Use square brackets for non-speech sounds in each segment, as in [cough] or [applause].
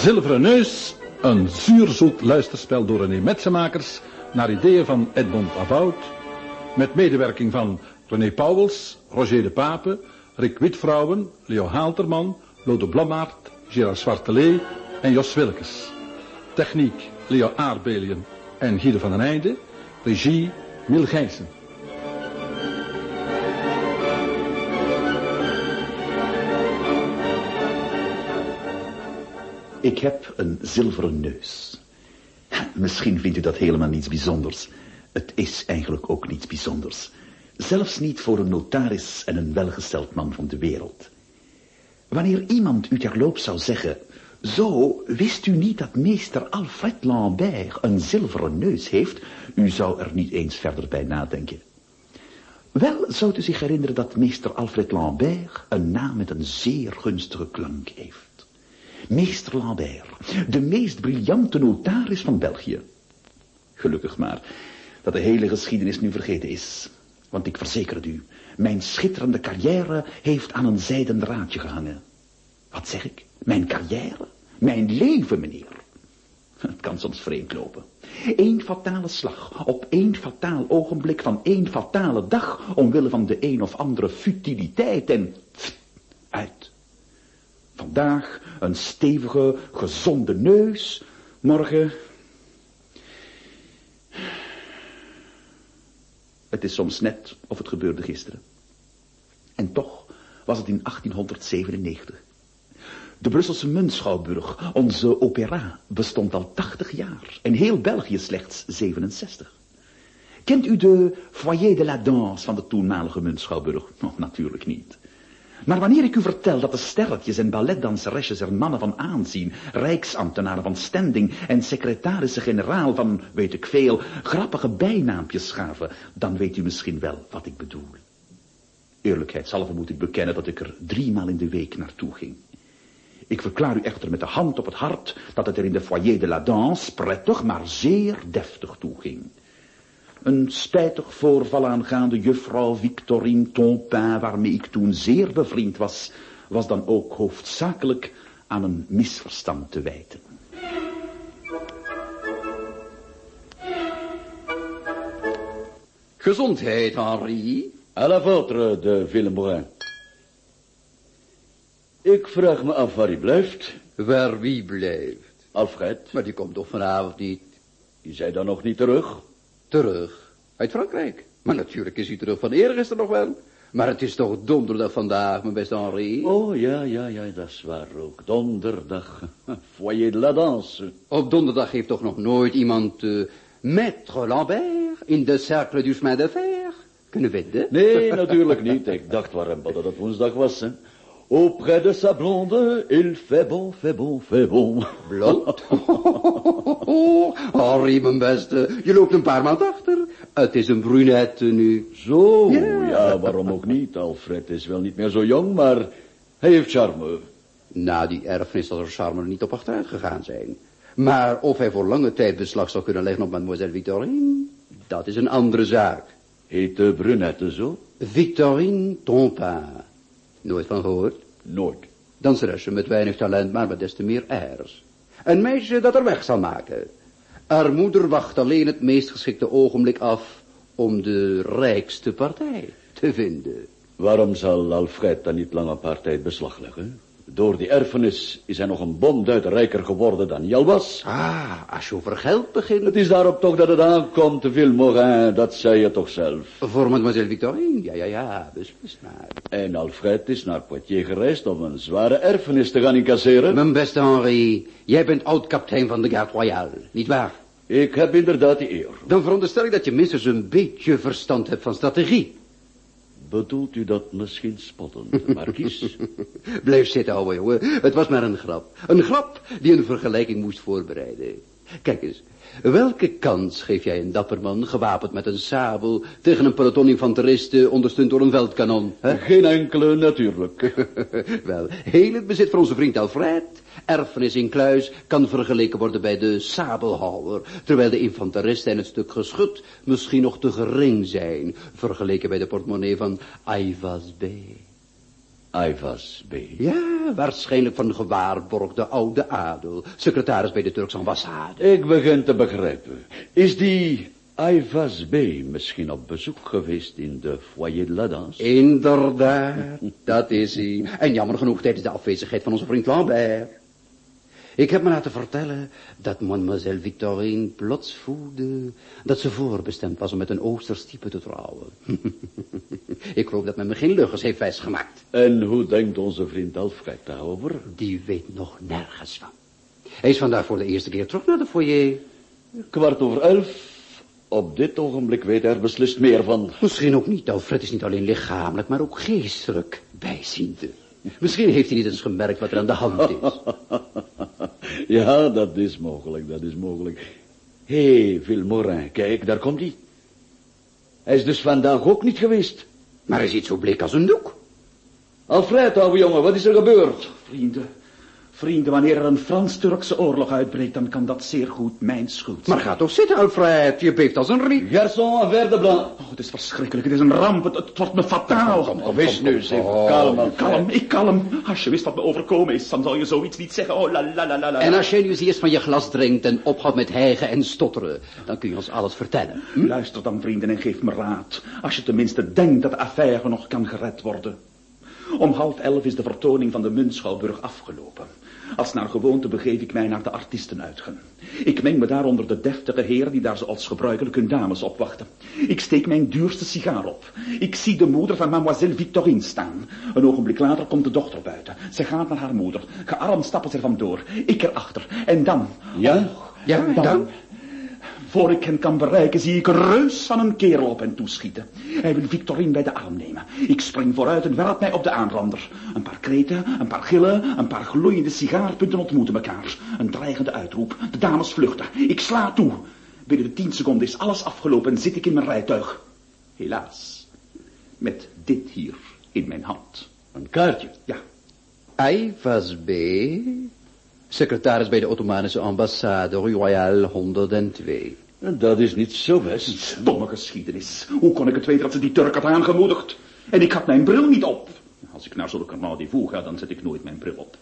Zilveren Neus, een zuurzoet luisterspel door René Metsenmakers naar ideeën van Edmond Avout, met medewerking van René Pauwels, Roger de Pape, Rick Witvrouwen, Leo Haalterman, Lode Blommaert, Gerard Zwartelee en Jos Wilkes. Techniek Leo Aardbelien en Guido van den Einde. Regie Miel Gijssen. Ik heb een zilveren neus. Misschien vindt u dat helemaal niets bijzonders. Het is eigenlijk ook niets bijzonders. Zelfs niet voor een notaris en een welgesteld man van de wereld. Wanneer iemand u terloops zou zeggen... Zo, wist u niet dat meester Alfred Lambert een zilveren neus heeft? U zou er niet eens verder bij nadenken. Wel zou u zich herinneren dat meester Alfred Lambert een naam met een zeer gunstige klank heeft. Meester Lambert, de meest briljante notaris van België. Gelukkig maar dat de hele geschiedenis nu vergeten is. Want ik verzeker het u, mijn schitterende carrière heeft aan een zijden draadje gehangen. Wat zeg ik? Mijn carrière? Mijn leven, meneer. Het kan soms vreemd lopen. Eén fatale slag op één fataal ogenblik van één fatale dag... omwille van de een of andere futiliteit en... Vandaag een stevige, gezonde neus. Morgen... Het is soms net of het gebeurde gisteren. En toch was het in 1897. De Brusselse Muntschouwburg, onze opera, bestond al 80 jaar. En heel België slechts 67. Kent u de Foyer de la Danse van de toenmalige Muntschouwburg? Oh, natuurlijk niet. Maar wanneer ik u vertel dat de sterretjes en balletdanseresjes er mannen van aanzien, rijksambtenaren van standing en secretarissen-generaal van, weet ik veel, grappige bijnaampjes gaven, dan weet u misschien wel wat ik bedoel. Eerlijkheidshalve moet ik bekennen dat ik er driemaal in de week naartoe ging. Ik verklaar u echter met de hand op het hart dat het er in de foyer de la danse prettig, maar zeer deftig toeging. Een spijtig voorval aangaande juffrouw Victorine Tompin, waarmee ik toen zeer bevriend was, was dan ook hoofdzakelijk aan een misverstand te wijten. Gezondheid, Henri. À la vôtre, de Villembrouin. Ik vraag me af waar hij blijft. Waar wie blijft? Alfred. Maar die komt toch vanavond niet? Die zei dan nog niet terug? Terug? Uit Frankrijk? Maar natuurlijk is hij terug van eergisteren nog wel. Maar het is toch donderdag vandaag, mijn beste Henri? Oh, ja, ja, ja, dat is waar ook. Donderdag. [laughs] Foyer de la danse. Op donderdag heeft toch nog nooit iemand... Uh, Maître Lambert in de Cercle du Chemin de Fer kunnen vinden? Nee, [laughs] natuurlijk niet. Ik dacht waarom dat het woensdag was, hè. Auprès de sa blonde, il fait bon, fait bon, fait bon. Blond? Henri, mijn beste, je loopt een paar maand achter. Het is een brunette nu. Zo, ja. ja, waarom ook niet? Alfred is wel niet meer zo jong, maar hij heeft charme. Na die erfenis zal er charme niet op achteruit gegaan zijn. Maar of hij voor lange tijd beslag zou kunnen leggen op mademoiselle Victorine, dat is een andere zaak. Heet de brunette zo? Victorine Tompin. Nooit van gehoord? Nooit. Danseresje met weinig talent, maar met des te meer airs. Een meisje dat er weg zal maken. Haar moeder wacht alleen het meest geschikte ogenblik af om de rijkste partij te vinden. Waarom zal Alfred dan niet lang partij beslag leggen? Door die erfenis is hij nog een bonduit rijker geworden dan hij al was. Ah, als je over geld begint... Het is daarop toch dat het aankomt, Vilmorin, dat zei je toch zelf. Voor mademoiselle Victorine, ja, ja, ja, beslist maar. En Alfred is naar Poitiers gereisd om een zware erfenis te gaan incasseren. Mijn beste Henri, jij bent oud-kapitein van de Garde Royale, niet waar? Ik heb inderdaad die eer. Dan veronderstel ik dat je minstens een beetje verstand hebt van strategie. Bedoelt u dat misschien spottend, [laughs] markies? Blijf zitten, ouwe jongen. Het was maar een grap. Een grap die een vergelijking moest voorbereiden. Kijk eens, welke kans geef jij een dapper man, gewapend met een sabel, tegen een peloton infanteristen, ondersteund door een veldkanon? Hè? Geen enkele, natuurlijk. [laughs] Wel, heel het bezit van onze vriend Alfred, erfenis in kluis, kan vergeleken worden bij de sabelhouwer, terwijl de infanteristen en het stuk geschut misschien nog te gering zijn, vergeleken bij de portemonnee van Aivas B. Aivas B. Ja, waarschijnlijk van gewaarborgde oude adel. Secretaris bij de Turkse ambassade. Ik begin te begrijpen. Is die Aivas B misschien op bezoek geweest in de foyer de la danse? Inderdaad, dat is hij. En jammer genoeg tijdens de afwezigheid van onze vriend Lambert. Ik heb me laten vertellen dat mademoiselle Victorine plots voelde dat ze voorbestemd was om met een Oosters type te trouwen. [laughs] Ik geloof dat men me geen luggers heeft wijsgemaakt. En hoe denkt onze vriend Alfred daarover? Die weet nog nergens van. Hij is vandaag voor de eerste keer terug naar de foyer. Kwart over elf. Op dit ogenblik weet hij er beslist meer van. Misschien ook niet. Alfred is niet alleen lichamelijk, maar ook geestelijk bijziende. Misschien heeft hij niet eens gemerkt wat er aan de hand is. [laughs] Ja, dat is mogelijk, dat is mogelijk. Hé, hey, Vilmorin, kijk, daar komt hij. Hij is dus vandaag ook niet geweest. Maar hij ziet zo bleek als een doek. Alfred, ouwe jongen, wat is er gebeurd? Vrienden, vrienden, wanneer er een Frans-Turkse oorlog uitbreekt, dan kan dat zeer goed mijn schuld zijn. Maar ga toch zitten, Alfred. Je beeft als een riet. Garçon, een verre blanc. Oh, het is verschrikkelijk, het is een ramp, het, het wordt me fataal. Kom, kom, Wees nu eens even kalm, Alfred. Kalm, ik kalm. Als je wist wat me overkomen is, dan zal je zoiets niet zeggen. Oh, la la la la la. En als jij nu eens eerst van je glas drinkt en ophoudt met hijgen en stotteren, dan kun je ons alles vertellen. Hm? Luister dan, vrienden, en geef me raad. Als je tenminste denkt dat de affaire nog kan gered worden. Om half elf is de vertoning van de Muntschouwburg afgelopen. Als naar gewoonte begeef ik mij naar de artiestenuitgang. Ik meng me daar onder de deftige heren die daar zoals gebruikelijk hun dames opwachten. Ik steek mijn duurste sigaar op. Ik zie de moeder van mademoiselle Victorine staan. Een ogenblik later komt de dochter buiten. Ze gaat naar haar moeder. Gearmd stappen ze er vandoor. Ik erachter. En dan... Ja? oh, Ja, en dan? Voor ik hen kan bereiken, zie ik reus van een kerel op hen toeschieten. Hij wil Victorine bij de arm nemen. Ik spring vooruit en werp mij op de aanrander. Een paar kreten, een paar gillen, een paar gloeiende sigaarpunten ontmoeten elkaar. Een dreigende uitroep. De dames vluchten. Ik sla toe. Binnen de tien seconden is alles afgelopen en zit ik in mijn rijtuig. Helaas. Met dit hier in mijn hand. Een kaartje. Ja, Aivas B, secretaris bij de Ottomanische ambassade, Rue Royale 102. Dat is niet zo best. stomme geschiedenis. Hoe kon ik het weten dat ze die Turk had aangemoedigd? En ik had mijn bril niet op. Als ik naar zulke rendezvous ga, dan zet ik nooit mijn bril op.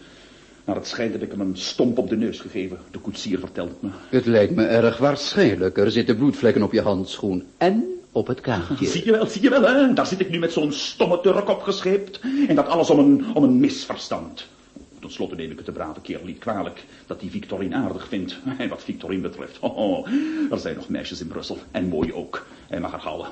Naar het schijnt heb ik hem een stomp op de neus gegeven. De koetsier vertelt het me. Het lijkt me erg waarschijnlijk. Er zitten bloedvlekken op je handschoen en op het kaartje. Zie je wel, zie je wel, hè? Daar zit ik nu met zo'n stomme Turk opgescheept. En dat alles om een, om een misverstand. Ten slotte neem ik het de brave kerel niet kwalijk dat hij Victorine aardig vindt. [laughs] En wat Victorine betreft, oh, [laughs] oh, er zijn nog meisjes in Brussel. En mooie ook. Hij mag haar houden.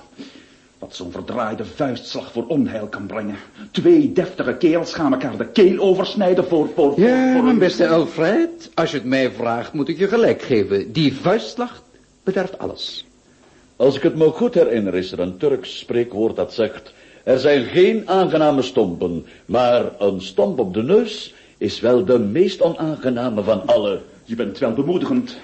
Wat zo'n verdraaide vuistslag voor onheil kan brengen. Twee deftige kerels gaan elkaar de keel oversnijden voor... voor, voor Ja, voor mijn een- beste Alfred, als je het mij vraagt, moet ik je gelijk geven. Die vuistslag bederft alles. Als ik het me goed herinner, is er een Turks spreekwoord dat zegt... Er zijn geen aangename stompen, maar een stomp op de neus is wel de meest onaangename van alle. Je bent wel bemoedigend.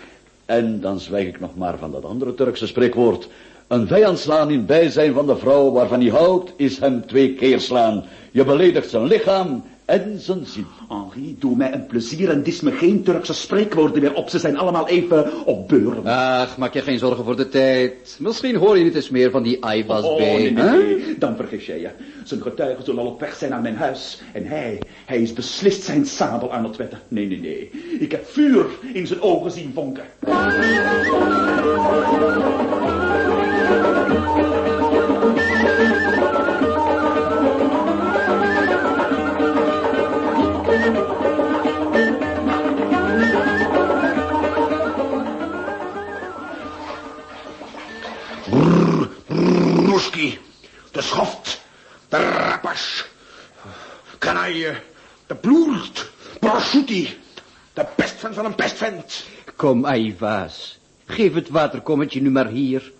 En dan zwijg ik nog maar van dat andere Turkse spreekwoord. Een vijand slaan in bijzijn van de vrouw waarvan hij houdt, is hem twee keer slaan. Je beledigt zijn lichaam en zijn ziel. Henri, doe mij een plezier en dis me geen Turkse spreekwoorden meer op. Ze zijn allemaal even op beuren. Ach, maak je geen zorgen voor de tijd. Misschien hoor je niet eens meer van die Aivas Oh, B. nee, nee, nee. Dan vergis jij je. Zijn getuigen zullen al op weg zijn naar mijn huis. En hij, hij is beslist zijn sabel aan het wetten. Nee, nee, nee. Ik heb vuur in zijn ogen zien vonken. Kom, Aivas. Geef het waterkommetje nu maar hier.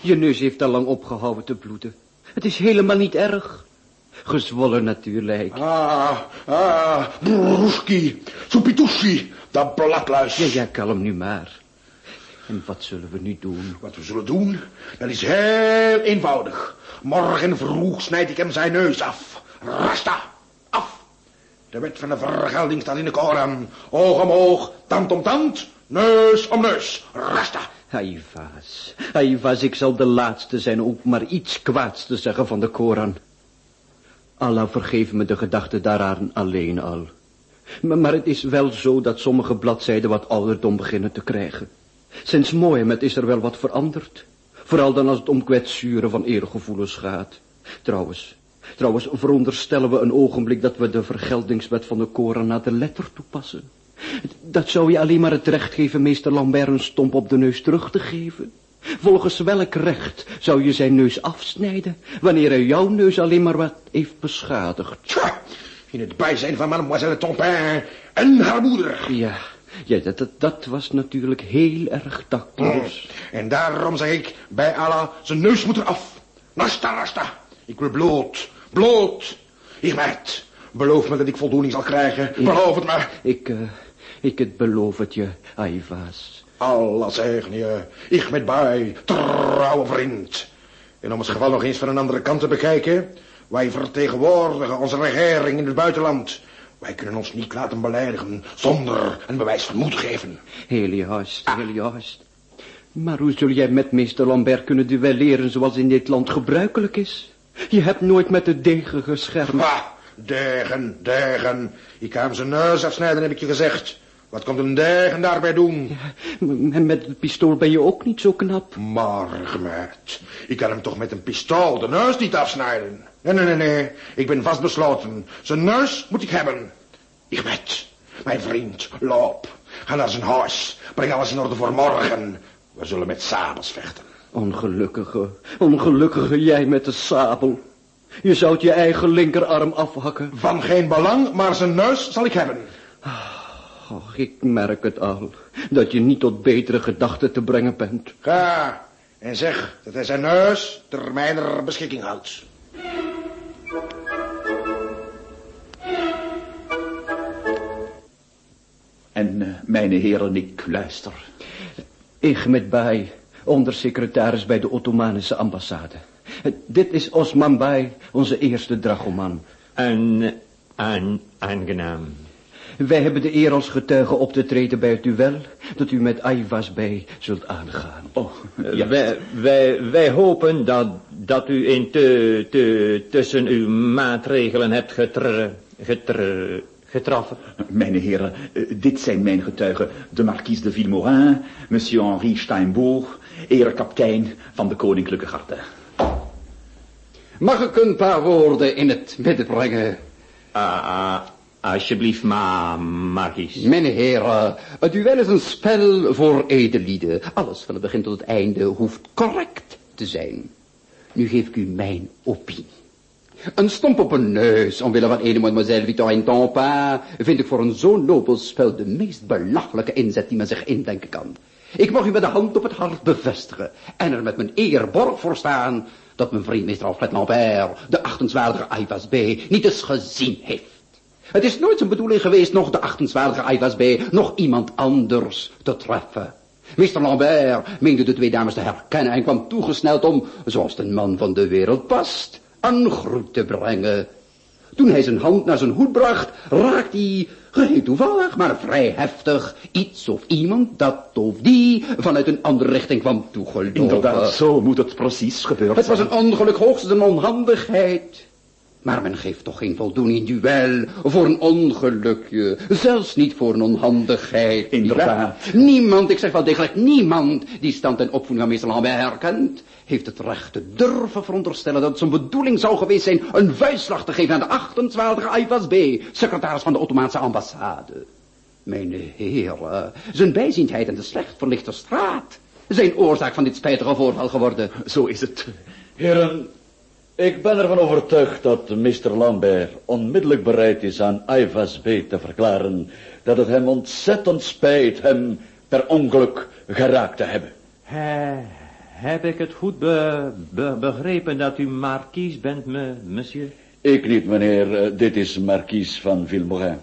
Je neus heeft al lang opgehouden te bloeden. Het is helemaal niet erg. Gezwollen natuurlijk. Ah, ah, Ruski, supitushi, de bladluis. Ja, ja, kalm nu maar. En wat zullen we nu doen? Wat we zullen doen, dat is heel eenvoudig. Morgen vroeg snijd ik hem zijn neus af. Rasta, af. De wet van de vergelding staat in de Koran. Oog om oog, tand om tand, neus om neus. Rasta. Aivas, Aivas, ik zal de laatste zijn ook maar iets kwaads te zeggen van de Koran. Allah vergeef me de gedachte daaraan alleen al. Maar, maar het is wel zo dat sommige bladzijden wat ouderdom beginnen te krijgen. Sinds Mohammed is er wel wat veranderd. Vooral dan als het om kwetsuren van eergevoelens gaat. Trouwens, trouwens veronderstellen we een ogenblik dat we de vergeldingswet van de Koran naar de letter toepassen. Dat zou je alleen maar het recht geven meester Lambert een stomp op de neus terug te geven. Volgens welk recht zou je zijn neus afsnijden, wanneer hij jouw neus alleen maar wat heeft beschadigd? Tja, in het bijzijn van mademoiselle Tompin en haar moeder. Ja, ja dat, dat, dat was natuurlijk heel erg tactloos. En daarom zeg ik, bij Allah, zijn neus moet eraf. Nasta, nasta. Ik wil bloot, bloot. Ik meid, beloof me dat ik voldoening zal krijgen. Beloof het me. Ik, eh, ik het beloof het je, Aivas. Allah zegen je. Ik met bij, trouwe vriend. En om het geval nog eens van een andere kant te bekijken. Wij vertegenwoordigen onze regering in het buitenland. Wij kunnen ons niet laten beleidigen zonder een bewijs van moed geven. Heel juist, heel juist. Maar hoe zul jij met meester Lambert kunnen duelleren zoals in dit land gebruikelijk is? Je hebt nooit met de degen geschermd. Ah, degen, degen. Ik ga hem zijn neus afsnijden, heb ik je gezegd. Wat komt een degen daarbij doen? En met het pistool ben je ook niet zo knap. Maar, gemeid, ik kan hem toch met een pistool de neus niet afsnijden. Nee, nee, nee, nee. Ik ben vastbesloten. Zijn neus moet ik hebben. Ik met, mijn vriend, loop. Ga naar zijn huis. Breng alles in orde voor morgen. We zullen met sabels vechten. Ongelukkige, ongelukkige jij met de sabel. Je zou je eigen linkerarm afhakken. Van geen belang, maar zijn neus zal ik hebben. Och, ik merk het al, dat je niet tot betere gedachten te brengen bent. Ga en zeg dat hij zijn neus ter mijner beschikking houdt. En, uh, mijn heren, ik luister. Ik met bij, ondersecretaris bij de Ottomanische ambassade. Dit is Osman Bay, onze eerste dragoman. En, en, aangenaam. Wij hebben de eer als getuige op te treden bij het duel dat u met Aivas bij zult aangaan. Oh, ja. wij, wij, wij hopen dat, dat u in te, te, tussen uw maatregelen hebt getr, getr, getroffen. Mijn heren, dit zijn mijn getuigen. De marquise de Villemorin, monsieur Henri Steinbourg, erekaptein van de Koninklijke Garde. Mag ik een paar woorden in het midden brengen? Ah, ah. Alsjeblieft, ma, Markies. Mijn heren, het duel is een spel voor edellieden. Alles van het begin tot het einde hoeft correct te zijn. Nu geef ik u mijn opinie. Een stomp op een neus, omwille van ene mademoiselle Victorine Tampin, vind ik voor een zo'n nobel spel de meest belachelijke inzet die men zich indenken kan. Ik mag u met de hand op het hart bevestigen en er met mijn eer borg voor staan dat mijn vriend meester Alfred Lambert, de achtenswaardige Aivas B, niet eens gezien heeft. Het is nooit zijn bedoeling geweest nog de achtenswaardige Aivas B, nog iemand anders te treffen. Meester Lambert meende de twee dames te herkennen en kwam toegesneld om, zoals de man van de wereld past, een groet te brengen. Toen hij zijn hand naar zijn hoed bracht, raakte hij, geheel toevallig, maar vrij heftig, iets of iemand dat of die vanuit een andere richting kwam toegelopen. Inderdaad, zo moet het precies gebeuren. Het was een ongeluk, hoogstens een onhandigheid. Maar men geeft toch geen voldoening duel voor een ongelukje. Zelfs niet voor een onhandigheid. Inderdaad. Niemand, ik zeg wel degelijk niemand, die stand en opvoeding van meester Lambert herkent, heeft het recht te durven veronderstellen dat het zijn bedoeling zou geweest zijn een vuistslag te geven aan de achtenswaardige Aivas B, secretaris van de Ottomaanse ambassade. Mijn heren, zijn bijziendheid en de slecht verlichte straat zijn oorzaak van dit spijtige voorval geworden. Zo is het. Heren, ik ben ervan overtuigd dat Mr. Lambert onmiddellijk bereid is aan Aivas B te verklaren dat het hem ontzettend spijt hem per ongeluk geraakt te hebben. He, heb ik het goed be, be, begrepen dat u markies bent, me, monsieur? Ik niet, meneer. Dit is markies van Villemorin.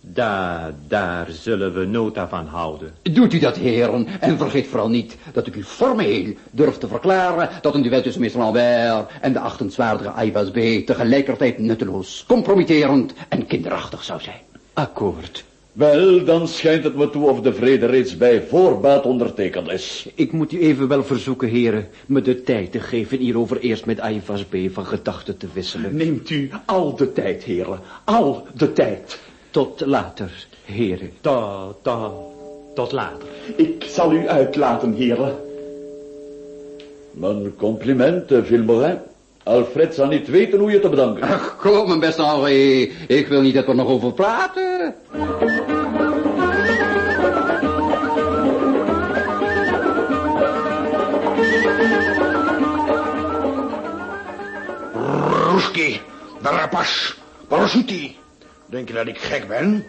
Daar, daar zullen we nota van houden. Doet u dat, heren, en vergeet vooral niet dat ik u formeel durf te verklaren dat een duel tussen meester Lambert en de achtenswaardige Aivas B tegelijkertijd nutteloos, compromitterend en kinderachtig zou zijn. Akkoord. Wel, dan schijnt het me toe of de vrede reeds bij voorbaat ondertekend is. Ik moet u even wel verzoeken, heren, me de tijd te geven hierover eerst met Aivas B. van gedachten te wisselen. Neemt u al de tijd, heren. Al de tijd. Tot later, heren. Tot, tot, tot later. Ik zal u uitlaten, heren. Mijn complimenten, Vilmorin. Alfred zal niet weten hoe je te bedanken. Ach, kom, mijn beste Henri. Ik wil niet dat we er nog over praten. Roeski, de rapas, Parasuti. Denk je dat ik gek ben?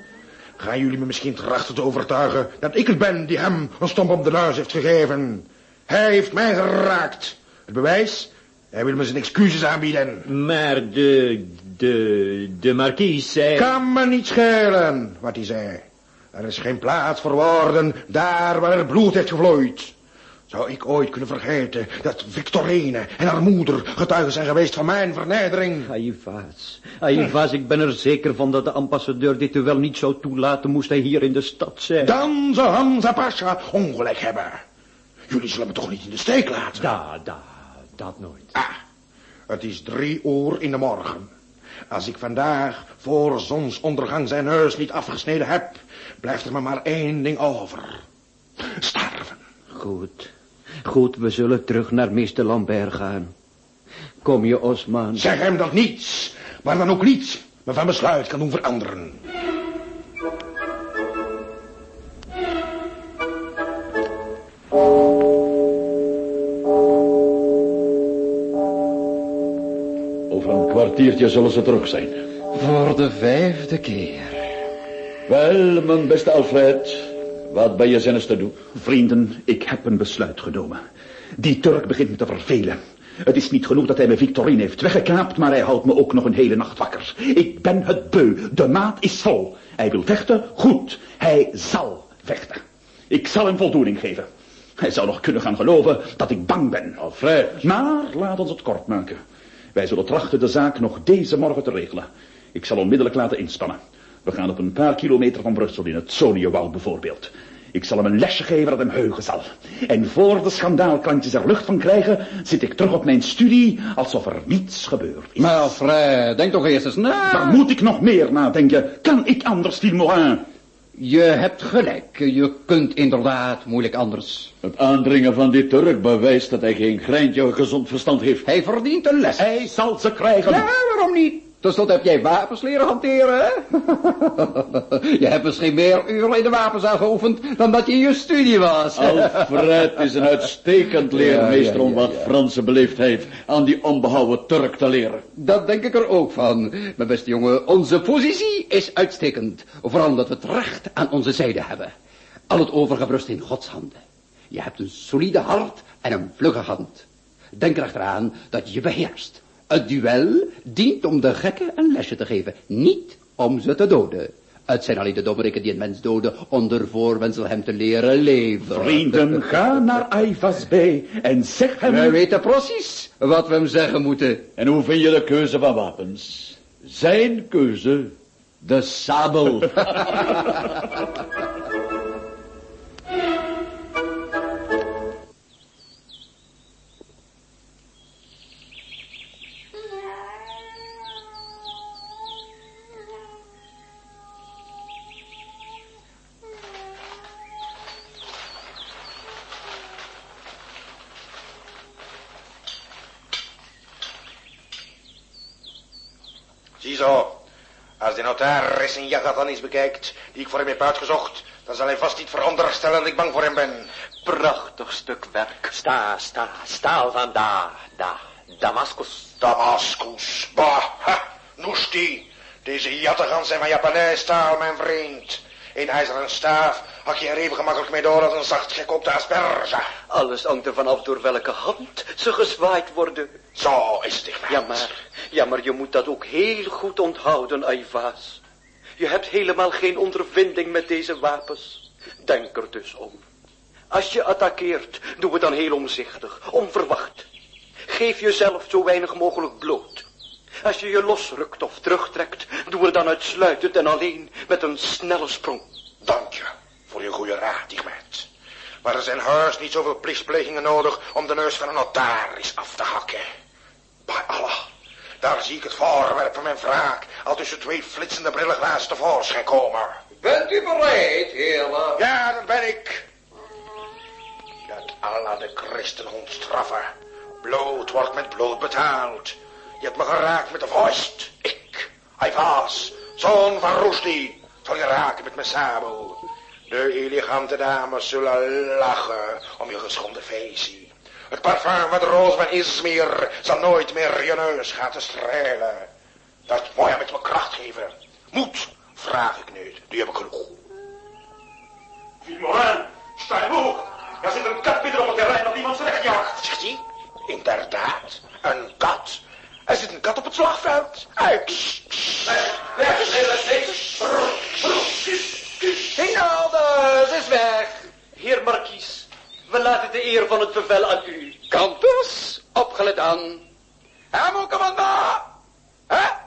Gaan jullie me misschien trachten te overtuigen dat ik het ben die hem een stomp op de neus heeft gegeven? Hij heeft mij geraakt. Het bewijs? Hij wil me zijn excuses aanbieden. Maar de, de, de markies zei... Kan me niet schelen wat hij zei. Er is geen plaats voor woorden daar waar er bloed heeft gevloeid. Zou ik ooit kunnen vergeten dat Victorine en haar moeder getuigen zijn geweest van mijn vernedering? Aivas, Aivas, ik ben er zeker van dat de ambassadeur dit u wel niet zou toelaten, moest hij hier in de stad zijn. Dan zou Hamza Pasha ongelijk hebben. Jullie zullen me toch niet in de steek laten? Da, da, dat nooit. Ah, het is drie uur in de morgen. Als ik vandaag voor zonsondergang zijn neus niet afgesneden heb, blijft er me maar één ding over. Sterven. Goed, goed, we zullen terug naar meester Lambert gaan. Kom je, Osman? Zeg hem dat niets, maar dan ook niets me van besluit kan doen veranderen. Over een kwartiertje zullen ze terug zijn. Voor de vijfde keer. Wel, mijn beste Alfred, wat ben je zinnes te doen? Vrienden, ik heb een besluit genomen. Die Turk begint me te vervelen. Het is niet genoeg dat hij me Victorine heeft weggekaapt, maar hij houdt me ook nog een hele nacht wakker. Ik ben het beu. De maat is vol. Hij wil vechten? Goed. Hij zal vechten. Ik zal hem voldoening geven. Hij zou nog kunnen gaan geloven dat ik bang ben. Alfred. Maar laat ons het kort maken. Wij zullen trachten de zaak nog deze morgen te regelen. Ik zal onmiddellijk laten inspannen. We gaan op een paar kilometer van Brussel in het Soniewal bijvoorbeeld. Ik zal hem een lesje geven dat hem heugen zal. En voor de schandaalklantjes er lucht van krijgen, zit ik terug op mijn studie alsof er niets gebeurd is. Maar Alfred, denk toch eerst eens na. Daar moet ik nog meer nadenken. Kan ik anders, Vilmorin? Je hebt gelijk, je kunt inderdaad moeilijk anders. Het aandringen van die Turk bewijst dat hij geen greintje gezond verstand heeft. Hij verdient een les. Hij zal ze krijgen. Ja, waarom niet? Ten slotte heb jij wapens leren hanteren, hè? [laughs] je hebt misschien meer uren in de wapenzaal geoefend dan dat je in je studie was. [laughs] Alfred is een uitstekend leermeester Ja, ja, om wat. Franse beleefdheid aan die onbehouden Turk te leren. Dat denk ik er ook van. Mijn beste jongen, onze positie is uitstekend. Vooral omdat we het recht aan onze zijde hebben. Al het overige rust in Gods handen. Je hebt een solide hart en een vlugge hand. Denk er achteraan dat je je beheerst. Het duel dient om de gekken een lesje te geven, niet om ze te doden. Het zijn alleen de dommerikken die een mens doden onder voorwendsel hem te leren leven. Vrienden, [laughs] ga naar Aivas B en zeg hem... Wij weten precies wat we hem zeggen moeten. En hoe vind je de keuze van wapens? Zijn keuze, de sabel. [laughs] Ziezo, als de notaris een jagatanis bekijkt, die ik voor hem heb uitgezocht, dan zal hij vast niet veronderstellen dat ik bang voor hem ben. Prachtig stuk werk. Sta, sta, staal van daar, daar, Damascus. Damascus, bah, ha, Noesti. Deze jattagans zijn van Japanees staal, mijn vriend. Een ijzeren staaf hak je er even gemakkelijk mee door als een zacht gekookte asperge. Alles hangt er vanaf door welke hand ze gezwaaid worden. Zo is het, ik Ja, maar, ja, maar je moet dat ook heel goed onthouden, Aivaas. Je hebt helemaal geen ondervinding met deze wapens. Denk er dus om. Als je attaqueert, doe het dan heel omzichtig, onverwacht. Geef jezelf zo weinig mogelijk bloot. Als je je losrukt of terugtrekt, doe het dan uitsluitend en alleen met een snelle sprong. Dank je voor je goede raad, Digmet. Maar er zijn heus niet zoveel plichtplegingen nodig om de neus van een notaris af te hakken. Bij Allah, daar zie ik het voorwerp van mijn wraak al tussen twee flitsende brillenglazen tevoorschijn komen. Bent u bereid, heren? Ja, dat ben ik. Dat Allah de christenhond straffen. Bloed wordt met bloed betaald. Je hebt me geraakt met de vuist. Ik, hij was, zoon van Rushdie, zal je raken met mijn sabel. De elegante dames zullen lachen om je geschonden feestje. Het parfum van de roos van Izmir zal nooit meer je neus gaan te strelen. Dat moet je met me kracht geven. Moed, vraag ik niet. Die heb ik genoeg. Morin, sta je. Er zit een kat op het terrein dat iemand wegjaagt. Zegt hij? Inderdaad, een kat. Er zit een kat op het slagveld. Uit. Weg, weg, Hinalde, ze is weg. Heer Markies, we laten de eer van het bevel aan u. Kantus, opgelet aan. Mon commandant? Hè? De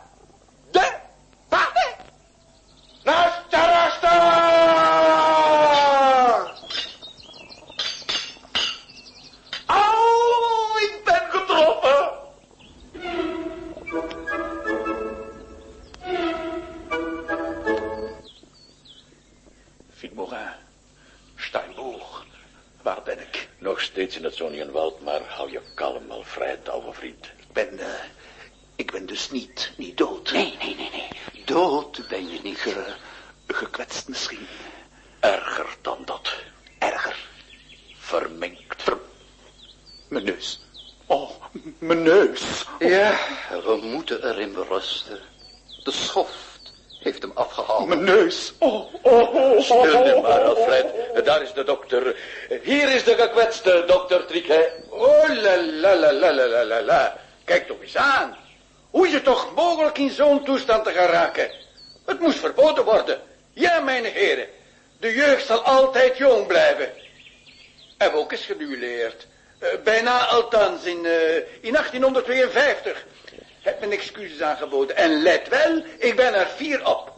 maar hou je kalm, Alfred, oude vriend. Ik ben, eh, ik ben dus niet, niet dood. Nee, nee, nee, nee. Dood ben je niet. Ge, gekwetst misschien. Erger dan dat. Erger. Verminkt. Ver... Mijn neus. Oh, mijn neus. Ja, we moeten erin berusten. De schoft heeft hem afgehaald. Mijn neus. Oh, oh, oh. Stil je maar, Alfred. Daar is de dokter. Hier is de gekwetste, dokter Trieke. Oh, la, la, la, la, la, la, la. Kijk toch eens aan. Hoe het toch mogelijk in zo'n toestand te gaan raken. Het moest verboden worden. Ja, mijn heren. De jeugd zal altijd jong blijven. Heb ook eens geduleerd. Eh, bijna althans in, uh, in 1852. Heb mijn excuses aangeboden. En let wel, ik ben er vier op.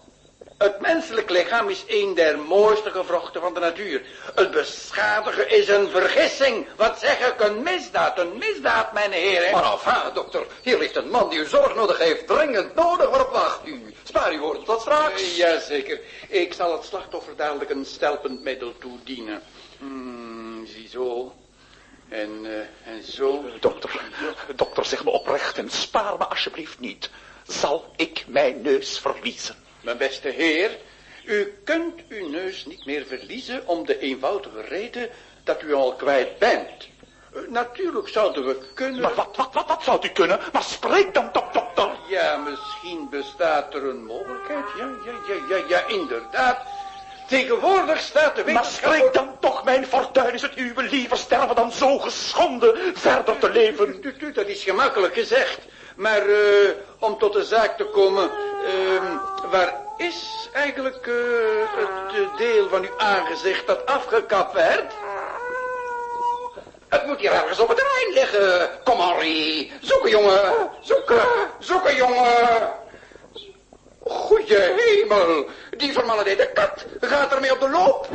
Het menselijk lichaam is een der mooiste gewrochten van de natuur. Het beschadigen is een vergissing. Wat zeg ik, een misdaad, een misdaad, mijn heren. Maar enfin, dokter, hier ligt een man die u zorg nodig heeft. Dringend nodig, waarop wacht u? Spaar uw woorden tot straks. Eh, Jazeker. Ik zal het slachtoffer dadelijk een stelpend middel toedienen. Hmm, ziezo. En, eh, en zo. Dokter, dokter, zeg me oprecht en spaar me alsjeblieft niet. Zal ik mijn neus verliezen? Mijn beste heer, u kunt uw neus niet meer verliezen om de eenvoudige reden dat u al kwijt bent. Eh, Natuurlijk zouden we kunnen... Maar wat, wat, wat, wat zou u kunnen? Maar spreek dan toch, dokter. Ja, misschien bestaat er een mogelijkheid. Ja, ja, ja, ja, ja, inderdaad. Tegenwoordig staat de Maar wetenschap... spreek dan toch, mijn fortuin is het uwe liever sterven dan zo geschonden verder te leven. Dat is gemakkelijk gezegd. Maar eh, om tot de zaak te komen, ehm, waar is eigenlijk eh, het eh, deel van uw aangezicht dat afgekapt werd? Het moet hier ergens op het terrein liggen. Kom, Henri. Zoeken, jongen. Zoeken. Zoeken, jongen. Goeie hemel. Die vermaledijde kat gaat ermee op de loop.